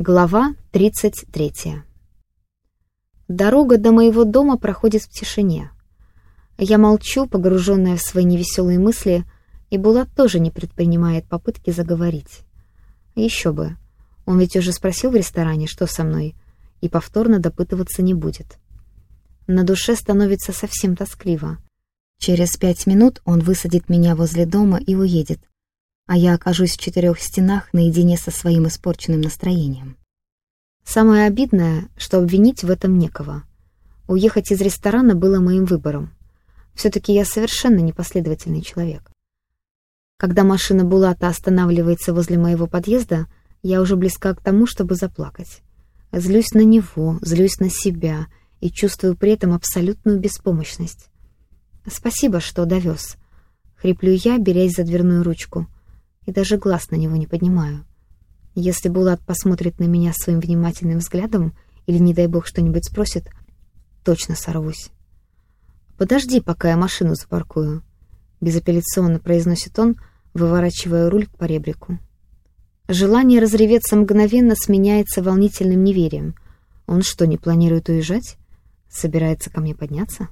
Глава 33. Дорога до моего дома проходит в тишине. Я молчу, погруженная в свои невеселые мысли, и Булат тоже не предпринимает попытки заговорить. Еще бы. Он ведь уже спросил в ресторане, что со мной, и повторно допытываться не будет. На душе становится совсем тоскливо. Через пять минут он высадит меня возле дома и уедет, а я окажусь в четырех стенах наедине со своим испорченным настроением. Самое обидное, что обвинить в этом некого. Уехать из ресторана было моим выбором. Все-таки я совершенно непоследовательный человек. Когда машина Булата останавливается возле моего подъезда, я уже близка к тому, чтобы заплакать. Злюсь на него, злюсь на себя и чувствую при этом абсолютную беспомощность. «Спасибо, что довез», — хриплю я, берясь за дверную ручку и даже глаз на него не поднимаю. Если Булат посмотрит на меня своим внимательным взглядом или, не дай бог, что-нибудь спросит, точно сорвусь. «Подожди, пока я машину запаркую», — безапелляционно произносит он, выворачивая руль к поребрику. Желание разреветься мгновенно сменяется волнительным неверием. Он что, не планирует уезжать? Собирается ко мне подняться?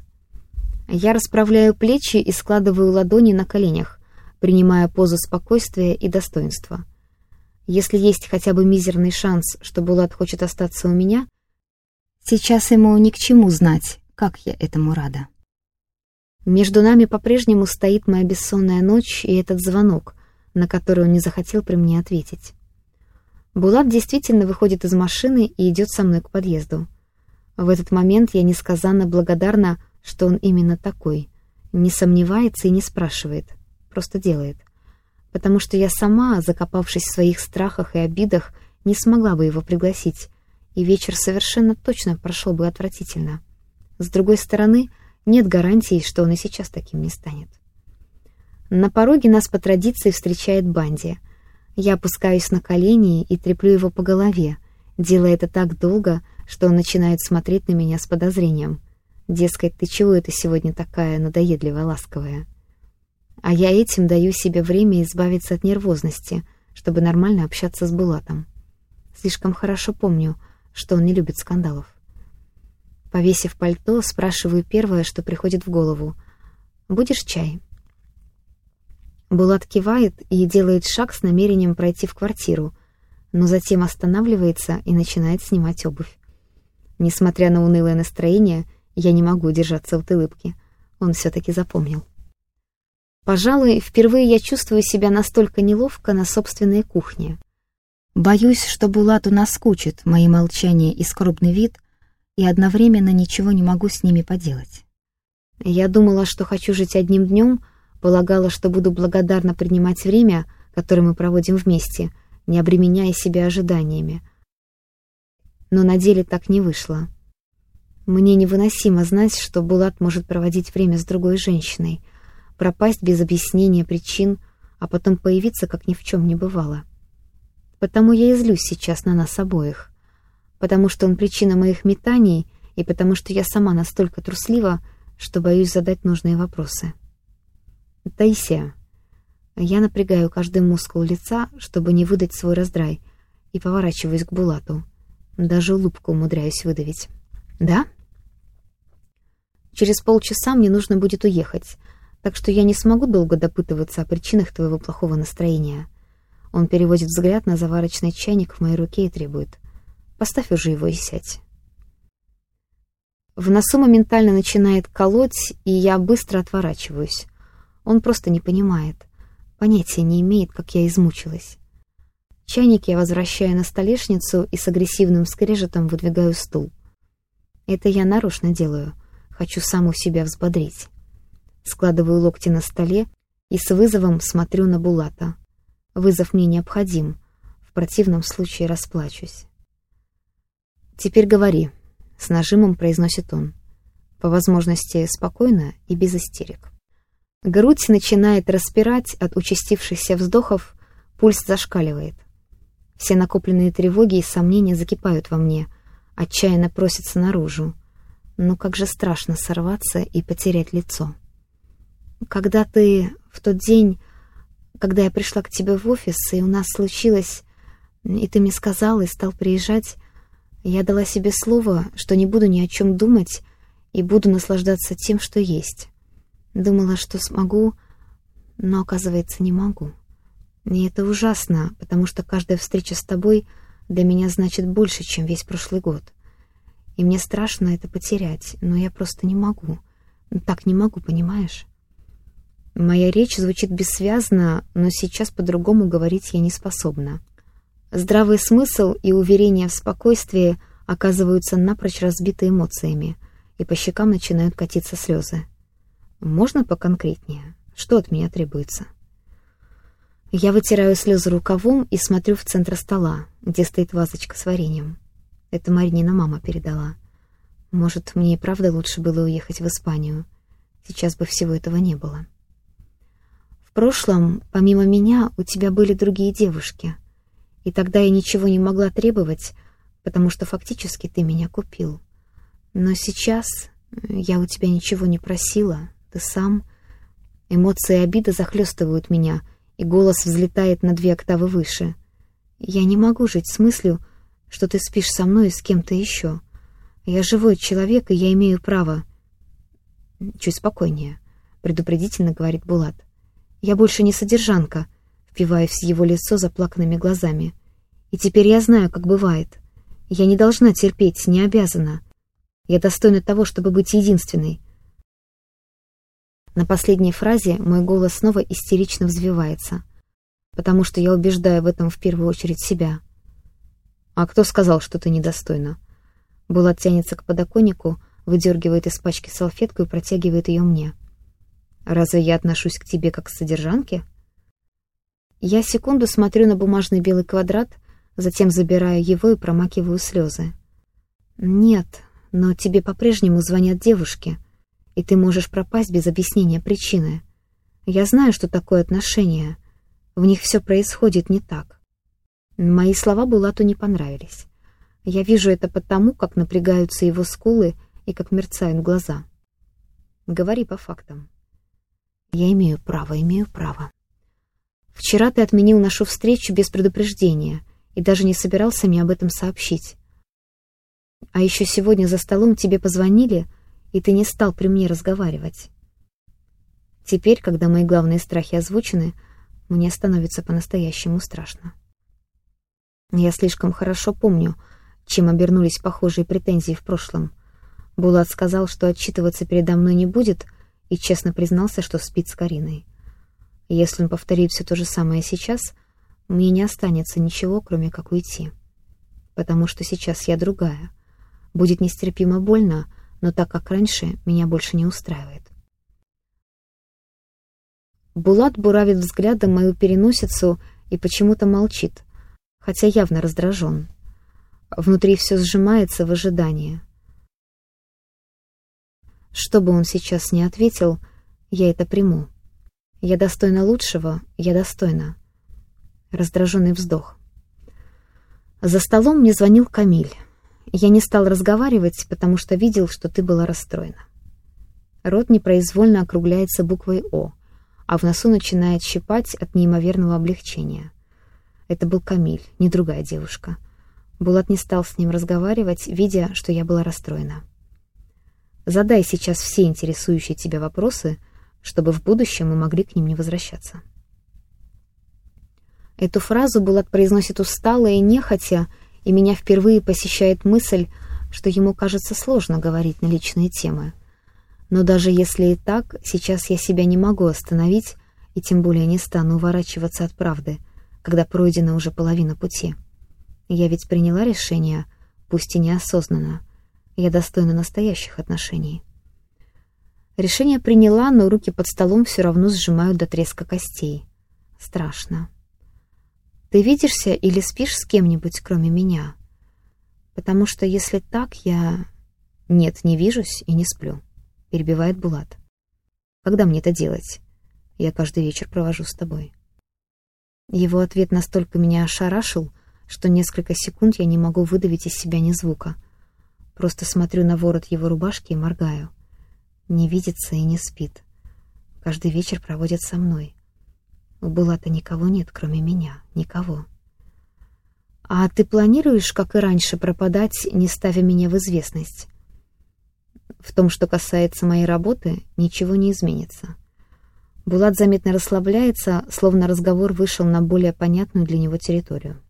Я расправляю плечи и складываю ладони на коленях, принимая позу спокойствия и достоинства. Если есть хотя бы мизерный шанс, что Булат хочет остаться у меня, сейчас ему ни к чему знать, как я этому рада. Между нами по-прежнему стоит моя бессонная ночь и этот звонок, на который он не захотел при мне ответить. Булат действительно выходит из машины и идет со мной к подъезду. В этот момент я несказанно благодарна, что он именно такой, не сомневается и не спрашивает — просто делает. Потому что я сама, закопавшись в своих страхах и обидах, не смогла бы его пригласить, и вечер совершенно точно прошел бы отвратительно. С другой стороны, нет гарантии, что он и сейчас таким не станет. На пороге нас по традиции встречает Банди. Я опускаюсь на колени и треплю его по голове, делая это так долго, что он начинает смотреть на меня с подозрением. Дескать, ты чего это сегодня такая надоедливая, ласковая? А я этим даю себе время избавиться от нервозности, чтобы нормально общаться с Булатом. Слишком хорошо помню, что он не любит скандалов. Повесив пальто, спрашиваю первое, что приходит в голову. «Будешь чай?» Булат кивает и делает шаг с намерением пройти в квартиру, но затем останавливается и начинает снимать обувь. Несмотря на унылое настроение, я не могу удержаться от улыбки. Он все-таки запомнил. Пожалуй, впервые я чувствую себя настолько неловко на собственной кухне. Боюсь, что Булату наскучит мои молчания и скорбный вид, и одновременно ничего не могу с ними поделать. Я думала, что хочу жить одним днем, полагала, что буду благодарна принимать время, которое мы проводим вместе, не обременяя себя ожиданиями. Но на деле так не вышло. Мне невыносимо знать, что Булат может проводить время с другой женщиной — пропасть без объяснения причин, а потом появиться, как ни в чем не бывало. Потому я и злюсь сейчас на нас обоих. Потому что он причина моих метаний, и потому что я сама настолько труслива, что боюсь задать нужные вопросы. Таисия. Я напрягаю каждый мускул лица, чтобы не выдать свой раздрай, и поворачиваюсь к Булату. Даже улыбку умудряюсь выдавить. «Да?» «Через полчаса мне нужно будет уехать, так что я не смогу долго допытываться о причинах твоего плохого настроения. Он переводит взгляд на заварочный чайник в моей руке и требует. Поставь уже его и сядь. В носу моментально начинает колоть, и я быстро отворачиваюсь. Он просто не понимает. Понятия не имеет, как я измучилась. Чайник я возвращаю на столешницу и с агрессивным скрежетом выдвигаю стул. Это я нарочно делаю. Хочу саму себя взбодрить. Складываю локти на столе и с вызовом смотрю на Булата. Вызов мне необходим, в противном случае расплачусь. «Теперь говори», — с нажимом произносит он. По возможности спокойно и без истерик. Грудь начинает распирать от участившихся вздохов, пульс зашкаливает. Все накопленные тревоги и сомнения закипают во мне, отчаянно просятся наружу. Но как же страшно сорваться и потерять лицо. Когда ты в тот день, когда я пришла к тебе в офис, и у нас случилось... И ты мне сказал и стал приезжать. Я дала себе слово, что не буду ни о чем думать и буду наслаждаться тем, что есть. Думала, что смогу, но, оказывается, не могу. И это ужасно, потому что каждая встреча с тобой для меня значит больше, чем весь прошлый год. И мне страшно это потерять, но я просто не могу. Так не могу, понимаешь? Моя речь звучит бессвязно, но сейчас по-другому говорить я не способна. Здравый смысл и уверение в спокойствии оказываются напрочь разбиты эмоциями, и по щекам начинают катиться слезы. Можно поконкретнее? Что от меня требуется? Я вытираю слезы рукавом и смотрю в центр стола, где стоит вазочка с вареньем. Это Маринина мама передала. Может, мне и правда лучше было уехать в Испанию. Сейчас бы всего этого не было. В прошлом, помимо меня, у тебя были другие девушки. И тогда я ничего не могла требовать, потому что фактически ты меня купил. Но сейчас я у тебя ничего не просила, ты сам. Эмоции обиды захлестывают меня, и голос взлетает на две октавы выше. Я не могу жить с мыслью, что ты спишь со мной и с кем-то еще. Я живой человек, и я имею право... Чуть спокойнее, предупредительно говорит Булат. Я больше не содержанка, впиваясь в его лицо заплаканными глазами. И теперь я знаю, как бывает. Я не должна терпеть, не обязана. Я достойна того, чтобы быть единственной. На последней фразе мой голос снова истерично взвивается, потому что я убеждаю в этом в первую очередь себя — «А кто сказал, что ты недостойна?» Булат тянется к подоконнику, выдергивает из пачки салфетку и протягивает ее мне. «Разве я отношусь к тебе как к содержанке?» Я секунду смотрю на бумажный белый квадрат, затем забираю его и промакиваю слезы. «Нет, но тебе по-прежнему звонят девушки, и ты можешь пропасть без объяснения причины. Я знаю, что такое отношения. В них все происходит не так. Мои слова Булату не понравились. Я вижу это потому, как напрягаются его скулы и как мерцают глаза. Говори по фактам. Я имею право, имею право. Вчера ты отменил нашу встречу без предупреждения и даже не собирался мне об этом сообщить. А еще сегодня за столом тебе позвонили, и ты не стал при мне разговаривать. Теперь, когда мои главные страхи озвучены, мне становится по-настоящему страшно. Я слишком хорошо помню, чем обернулись похожие претензии в прошлом. Булат сказал, что отчитываться передо мной не будет, и честно признался, что спит с Кариной. Если он повторит все то же самое сейчас, мне не останется ничего, кроме как уйти. Потому что сейчас я другая. Будет нестерпимо больно, но так как раньше, меня больше не устраивает. Булат буравит взглядом мою переносицу и почему-то молчит, хотя явно раздражен. Внутри все сжимается в ожидании. Что бы он сейчас не ответил, я это приму. Я достойна лучшего, я достойна. Раздраженный вздох. За столом мне звонил Камиль. Я не стал разговаривать, потому что видел, что ты была расстроена. Рот непроизвольно округляется буквой «О», а в носу начинает щипать от неимоверного облегчения. Это был Камиль, не другая девушка. Булат не стал с ним разговаривать, видя, что я была расстроена. «Задай сейчас все интересующие тебя вопросы, чтобы в будущем мы могли к ним не возвращаться». Эту фразу Булат произносит устало и нехотя, и меня впервые посещает мысль, что ему кажется сложно говорить на личные темы. Но даже если и так, сейчас я себя не могу остановить, и тем более не стану уворачиваться от правды — когда пройдена уже половина пути. Я ведь приняла решение, пусть и неосознанно. Я достойна настоящих отношений. Решение приняла, но руки под столом все равно сжимают до треска костей. Страшно. Ты видишься или спишь с кем-нибудь, кроме меня? Потому что если так, я... Нет, не вижусь и не сплю. Перебивает Булат. Когда мне это делать? Я каждый вечер провожу с тобой. Его ответ настолько меня ошарашил, что несколько секунд я не могу выдавить из себя ни звука. Просто смотрю на ворот его рубашки и моргаю. Не видится и не спит. Каждый вечер проводит со мной. У Булата никого нет, кроме меня. Никого. А ты планируешь, как и раньше, пропадать, не ставя меня в известность? В том, что касается моей работы, ничего не изменится. Булат заметно расслабляется, словно разговор вышел на более понятную для него территорию.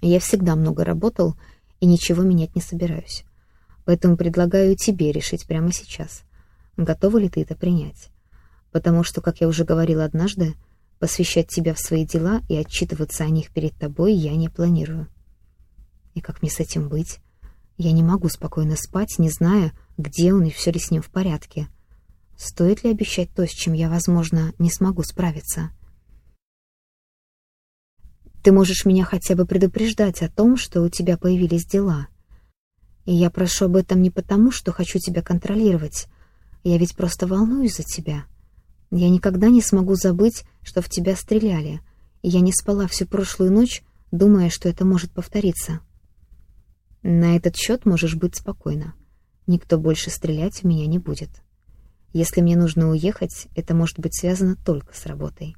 Я всегда много работал и ничего менять не собираюсь. Поэтому предлагаю тебе решить прямо сейчас, готова ли ты это принять. Потому что, как я уже говорил однажды, посвящать тебя в свои дела и отчитываться о них перед тобой я не планирую. И как мне с этим быть? Я не могу спокойно спать, не зная, где он и все ли с ним в порядке. Стоит ли обещать то, с чем я, возможно, не смогу справиться? Ты можешь меня хотя бы предупреждать о том, что у тебя появились дела. И я прошу об этом не потому, что хочу тебя контролировать. Я ведь просто волнуюсь за тебя. Я никогда не смогу забыть, что в тебя стреляли, и я не спала всю прошлую ночь, думая, что это может повториться. На этот счет можешь быть спокойна. Никто больше стрелять в меня не будет. Если мне нужно уехать, это может быть связано только с работой.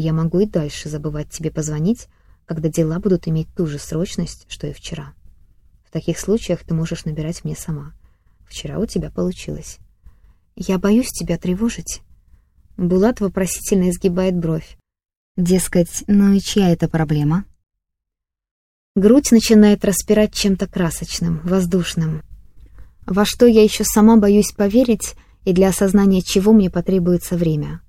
Я могу и дальше забывать тебе позвонить, когда дела будут иметь ту же срочность, что и вчера. В таких случаях ты можешь набирать мне сама. Вчера у тебя получилось. Я боюсь тебя тревожить. Булат вопросительно изгибает бровь. Дескать, ну и чья это проблема? Грудь начинает распирать чем-то красочным, воздушным. Во что я еще сама боюсь поверить — и для осознания чего мне потребуется время.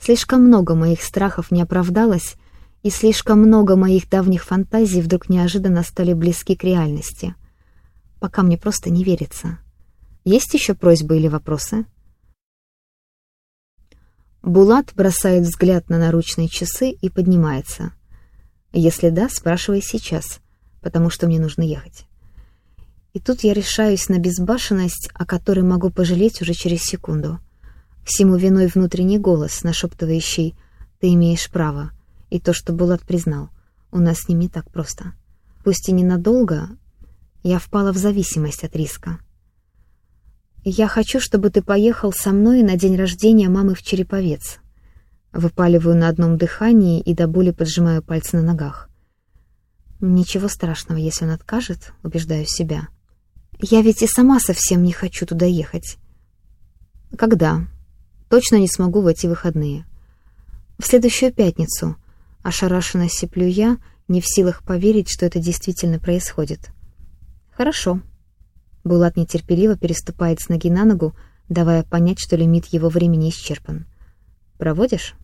Слишком много моих страхов не оправдалось, и слишком много моих давних фантазий вдруг неожиданно стали близки к реальности. Пока мне просто не верится. Есть еще просьбы или вопросы? Булат бросает взгляд на наручные часы и поднимается. Если да, спрашивай сейчас, потому что мне нужно ехать. И тут я решаюсь на безбашенность, о которой могу пожалеть уже через секунду. Всему виной внутренний голос, нашептывающий «ты имеешь право», и то, что Булат признал, у нас с ним не так просто. Пусть и ненадолго, я впала в зависимость от риска. «Я хочу, чтобы ты поехал со мной на день рождения мамы в Череповец». Выпаливаю на одном дыхании и до боли поджимаю пальцы на ногах. Ничего страшного, если он откажет, убеждаю себя. Я ведь и сама совсем не хочу туда ехать. Когда? Точно не смогу в эти выходные. В следующую пятницу. Ошарашенно сиплю я, не в силах поверить, что это действительно происходит. Хорошо. Булат нетерпеливо переступает с ноги на ногу, давая понять, что лимит его времени исчерпан. Проводишь?